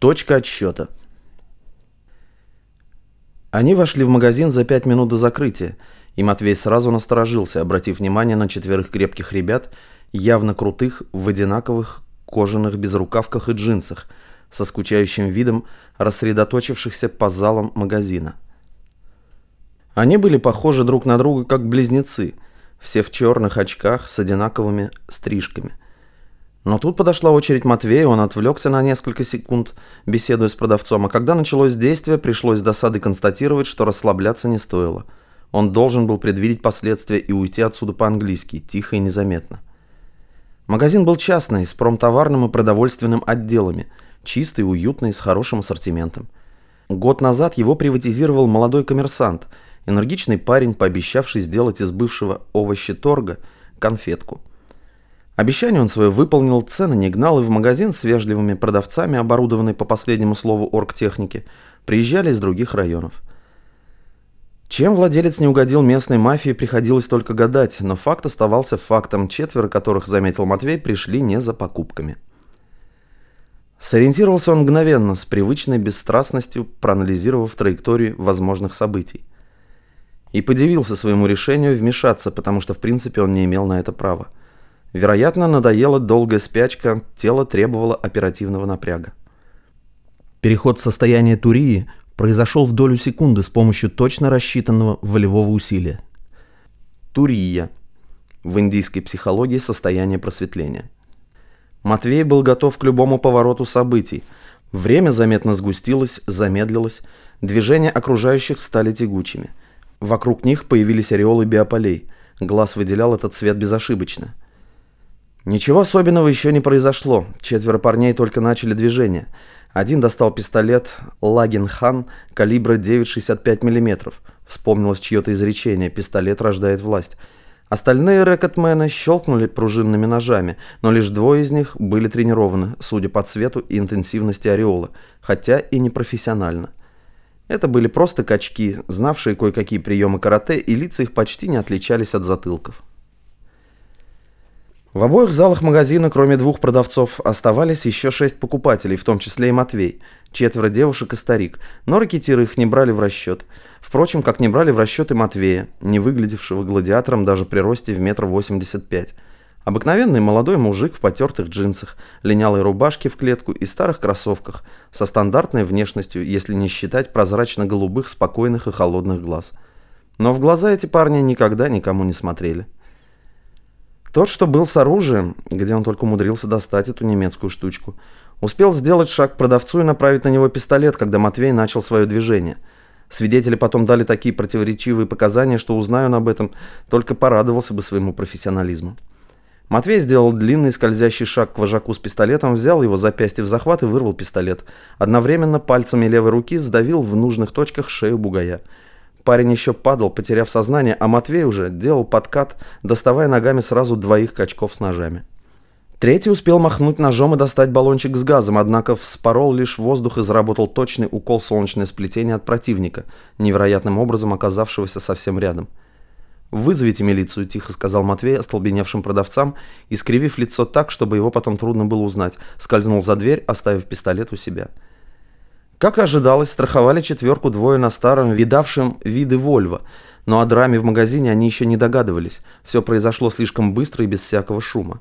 Точка отсчета. Они вошли в магазин за пять минут до закрытия, и Матвей сразу насторожился, обратив внимание на четверых крепких ребят, явно крутых, в одинаковых кожаных безрукавках и джинсах, со скучающим видом рассредоточившихся по залам магазина. Они были похожи друг на друга как близнецы, все в черных очках с одинаковыми стрижками. Но тут подошла очередь Матвея, он отвлекся на несколько секунд, беседуя с продавцом, а когда началось действие, пришлось с досады констатировать, что расслабляться не стоило. Он должен был предвидеть последствия и уйти отсюда по-английски, тихо и незаметно. Магазин был частный, с промтоварным и продовольственным отделами, чистый, уютный, с хорошим ассортиментом. Год назад его приватизировал молодой коммерсант, энергичный парень, пообещавший сделать из бывшего овощеторга конфетку – Обещание он свое выполнил, цены не гнал и в магазин с вежливыми продавцами, оборудованный по последнему слову оргтехники, приезжали из других районов. Чем владелец не угодил местной мафии, приходилось только гадать, но факт оставался фактом, четверо которых, заметил Матвей, пришли не за покупками. Сориентировался он мгновенно, с привычной бесстрастностью, проанализировав траекторию возможных событий. И подивился своему решению вмешаться, потому что в принципе он не имел на это права. Вероятно, надоела долгая спячка, тело требовало оперативного напряга. Переход в состояние турии произошел в долю секунды с помощью точно рассчитанного волевого усилия. Турия. В индийской психологии состояние просветления. Матвей был готов к любому повороту событий. Время заметно сгустилось, замедлилось, движения окружающих стали тягучими. Вокруг них появились ореолы биополей. Глаз выделял этот цвет безошибочно. Ничего особенного еще не произошло. Четверо парней только начали движение. Один достал пистолет Лагенхан калибра 9,65 мм. Вспомнилось чье-то изречение «пистолет рождает власть». Остальные рэкетмены щелкнули пружинными ножами, но лишь двое из них были тренированы, судя по цвету и интенсивности ореола, хотя и не профессионально. Это были просто качки, знавшие кое-какие приемы карате, и лица их почти не отличались от затылков. В обоих залах магазина, кроме двух продавцов, оставались еще шесть покупателей, в том числе и Матвей, четверо девушек и старик, но ракетиры их не брали в расчет. Впрочем, как не брали в расчет и Матвея, не выглядевшего гладиатором даже при росте в метр восемьдесят пять. Обыкновенный молодой мужик в потертых джинсах, линялой рубашке в клетку и старых кроссовках, со стандартной внешностью, если не считать прозрачно-голубых, спокойных и холодных глаз. Но в глаза эти парни никогда никому не смотрели. Тот, что был с оружием, где он только умудрился достать эту немецкую штучку, успел сделать шаг к продавцу и направить на него пистолет, когда Матвей начал свое движение. Свидетели потом дали такие противоречивые показания, что узнаю он об этом, только порадовался бы своему профессионализму. Матвей сделал длинный скользящий шаг к вожаку с пистолетом, взял его запястье в захват и вырвал пистолет. Одновременно пальцами левой руки сдавил в нужных точках шею бугая – Парень еще падал, потеряв сознание, а Матвей уже делал подкат, доставая ногами сразу двоих качков с ножами. Третий успел махнуть ножом и достать баллончик с газом, однако вспорол лишь воздух и заработал точный укол солнечное сплетение от противника, невероятным образом оказавшегося совсем рядом. «Вызовите милицию», – тихо сказал Матвей остолбеневшим продавцам, искривив лицо так, чтобы его потом трудно было узнать, скользнул за дверь, оставив пистолет у себя. Как и ожидалось, страховали четверку двое на старом, видавшем виды Вольво, но о драме в магазине они еще не догадывались. Все произошло слишком быстро и без всякого шума.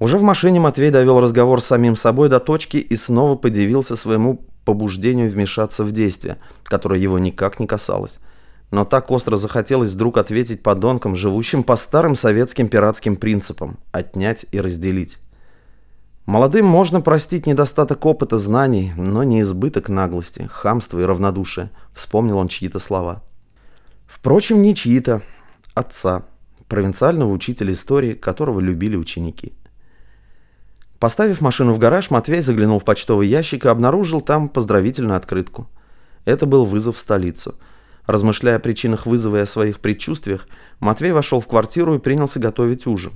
Уже в машине Матвей довел разговор с самим собой до точки и снова подивился своему побуждению вмешаться в действие, которое его никак не касалось. Но так остро захотелось вдруг ответить подонкам, живущим по старым советским пиратским принципам – отнять и разделить. Молодым можно простить недостаток опыта, знаний, но не избыток наглости, хамства и равнодушия, вспомнил он чьи-то слова. Впрочем, не чьи-то, отца, провинциального учителя истории, которого любили ученики. Поставив машину в гараж, Матвей заглянул в почтовый ящик и обнаружил там поздравительную открытку. Это был вызов в столицу. Размышляя о причинах вызова и о своих предчувствиях, Матвей вошел в квартиру и принялся готовить ужин.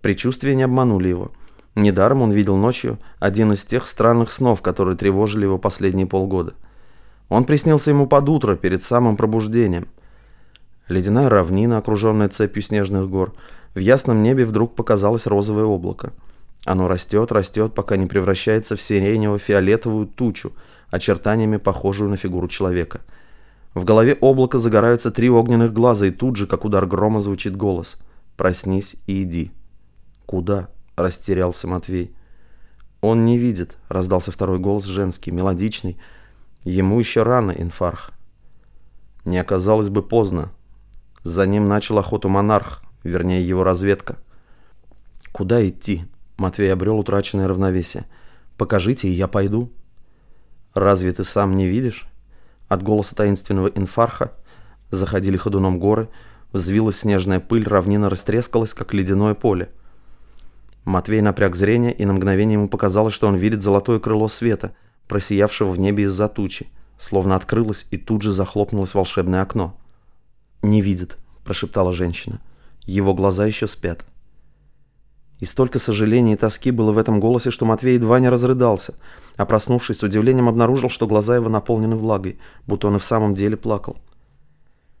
Предчувствия не обманули его – Недаром он видел ночью один из тех странных снов, которые тревожили его последние полгода. Он приснился ему под утро, перед самым пробуждением. Ледяная равнина, окруженная цепью снежных гор. В ясном небе вдруг показалось розовое облако. Оно растет, растет, пока не превращается в сиренево-фиолетовую тучу, очертаниями похожую на фигуру человека. В голове облака загораются три огненных глаза, и тут же, как удар грома, звучит голос. «Проснись и иди». «Куда?» – растерялся Матвей. «Он не видит», – раздался второй голос женский, мелодичный. «Ему еще рано, инфарх». Не оказалось бы поздно. За ним начал охоту монарх, вернее его разведка. «Куда идти?» – Матвей обрел утраченное равновесие. «Покажите, и я пойду». «Разве ты сам не видишь?» От голоса таинственного инфарха заходили ходуном горы, взвилась снежная пыль, равнина растрескалась, как ледяное поле. Матвей напряг зрение, и на мгновение ему показалось, что он видит золотое крыло света, просиявшего в небе из-за тучи, словно открылось и тут же захлопнулось волшебное окно. «Не видит», – прошептала женщина. «Его глаза еще спят». И столько сожаления и тоски было в этом голосе, что Матвей едва не разрыдался, а проснувшись, с удивлением обнаружил, что глаза его наполнены влагой, будто он и в самом деле плакал.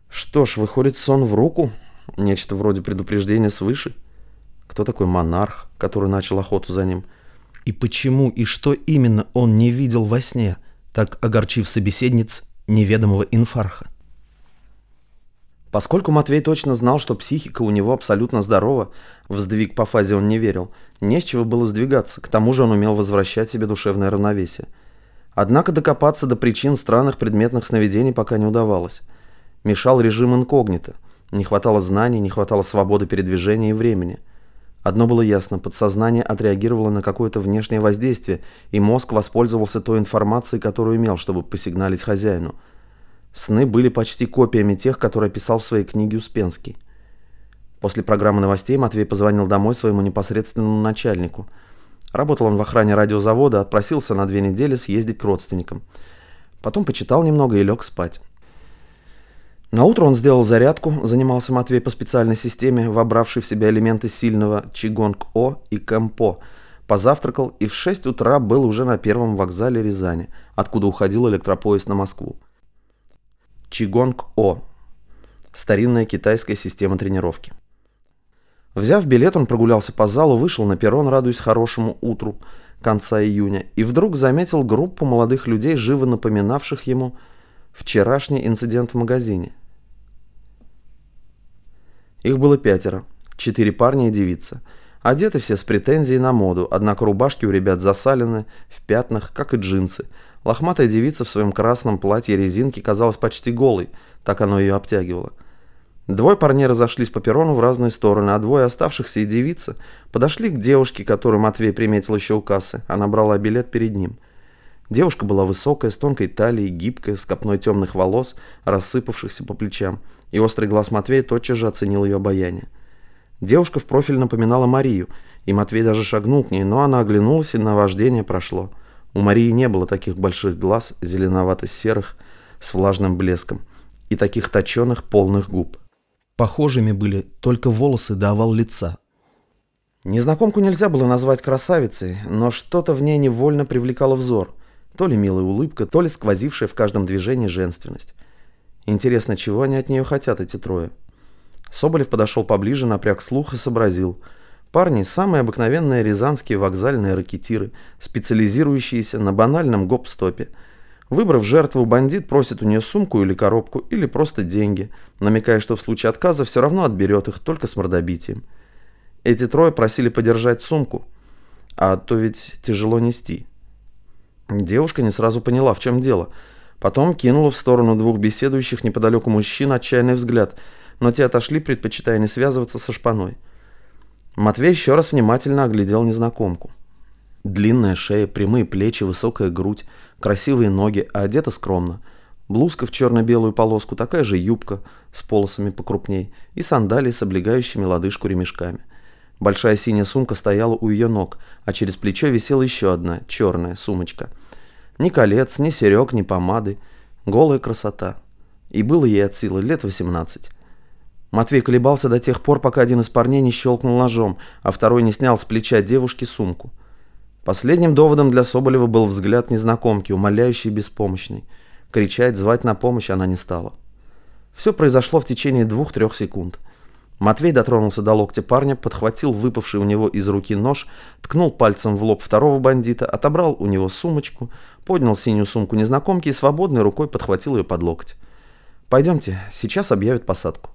Что ж, выходит сон в руку, нечто вроде предупреждения свыше. Кто такой монарх, который начал охоту за ним? И почему и что именно он не видел во сне, так огорчив собеседниц неведомого инфарха? Поскольку Матвей точно знал, что психика у него абсолютно здорова, в сдвиг по фазе он не верил, не с чего было сдвигаться, к тому же он умел возвращать себе душевное равновесие. Однако докопаться до причин странных предметных сновидений пока не удавалось. Мешал режим инкогнито, не хватало знаний, не хватало свободы передвижения и времени. Одно было ясно, подсознание отреагировало на какое-то внешнее воздействие, и мозг воспользовался той информацией, которую имел, чтобы посигналить хозяину – Сны были почти копиями тех, которые писал в своей книге Успенский. После программы новостей Матвей позвонил домой своему непосредственному начальнику. Работал он в охране радиозавода, отпросился на две недели съездить к родственникам. Потом почитал немного и лег спать. На утро он сделал зарядку, занимался Матвей по специальной системе, вобравший в себя элементы сильного Чигонг-О и Кэмпо, позавтракал и в 6 утра был уже на первом вокзале Рязани, откуда уходил электропоезд на Москву. Чигонг-О. Старинная китайская система тренировки. Взяв билет, он прогулялся по залу, вышел на перрон, радуясь хорошему утру конца июня, и вдруг заметил группу молодых людей, живо напоминавших ему вчерашний инцидент в магазине. Их было пятеро, четыре парня и девица. Одеты все с претензией на моду, однако рубашки у ребят засалены, в пятнах, как и джинсы – Лохматая девица в своем красном платье резинки казалась почти голой, так оно ее обтягивало. Двое парней разошлись по перрону в разные стороны, а двое оставшихся и девица подошли к девушке, которую Матвей приметил еще у кассы. Она брала билет перед ним. Девушка была высокая, с тонкой талией, гибкая, с копной темных волос, рассыпавшихся по плечам, и острый глаз Матвея тотчас же оценил ее обаяние. Девушка в профиль напоминала Марию, и Матвей даже шагнул к ней, но она оглянулась, и наваждение прошло. У Марии не было таких больших глаз, зеленовато-серых, с влажным блеском, и таких точеных полных губ. Похожими были только волосы до овал лица. Незнакомку нельзя было назвать красавицей, но что-то в ней невольно привлекало взор. То ли милая улыбка, то ли сквозившая в каждом движении женственность. Интересно, чего они от нее хотят, эти трое? Соболев подошел поближе, напряг слух и сообразил – Парни – самые обыкновенные рязанские вокзальные ракетиры, специализирующиеся на банальном гоп-стопе. Выбрав жертву, бандит просит у нее сумку или коробку, или просто деньги, намекая, что в случае отказа все равно отберет их только с мордобитием. Эти трое просили подержать сумку, а то ведь тяжело нести. Девушка не сразу поняла, в чем дело. Потом кинула в сторону двух беседующих неподалеку мужчин отчаянный взгляд, но те отошли, предпочитая не связываться со шпаной. Матвей еще раз внимательно оглядел незнакомку. Длинная шея, прямые плечи, высокая грудь, красивые ноги, а одета скромно. Блузка в черно-белую полоску, такая же юбка с полосами покрупней и сандалии с облегающими лодыжку ремешками. Большая синяя сумка стояла у ее ног, а через плечо висела еще одна, черная сумочка. Ни колец, ни серег, ни помады. Голая красота. И было ей от силы лет 18. Матвей колебался до тех пор, пока один из парней не щелкнул ножом, а второй не снял с плеча девушки сумку. Последним доводом для Соболева был взгляд незнакомки, умоляющий беспомощный. Кричать, звать на помощь она не стала. Все произошло в течение двух-трех секунд. Матвей дотронулся до локтя парня, подхватил выпавший у него из руки нож, ткнул пальцем в лоб второго бандита, отобрал у него сумочку, поднял синюю сумку незнакомки и свободной рукой подхватил ее под локоть. «Пойдемте, сейчас объявят посадку».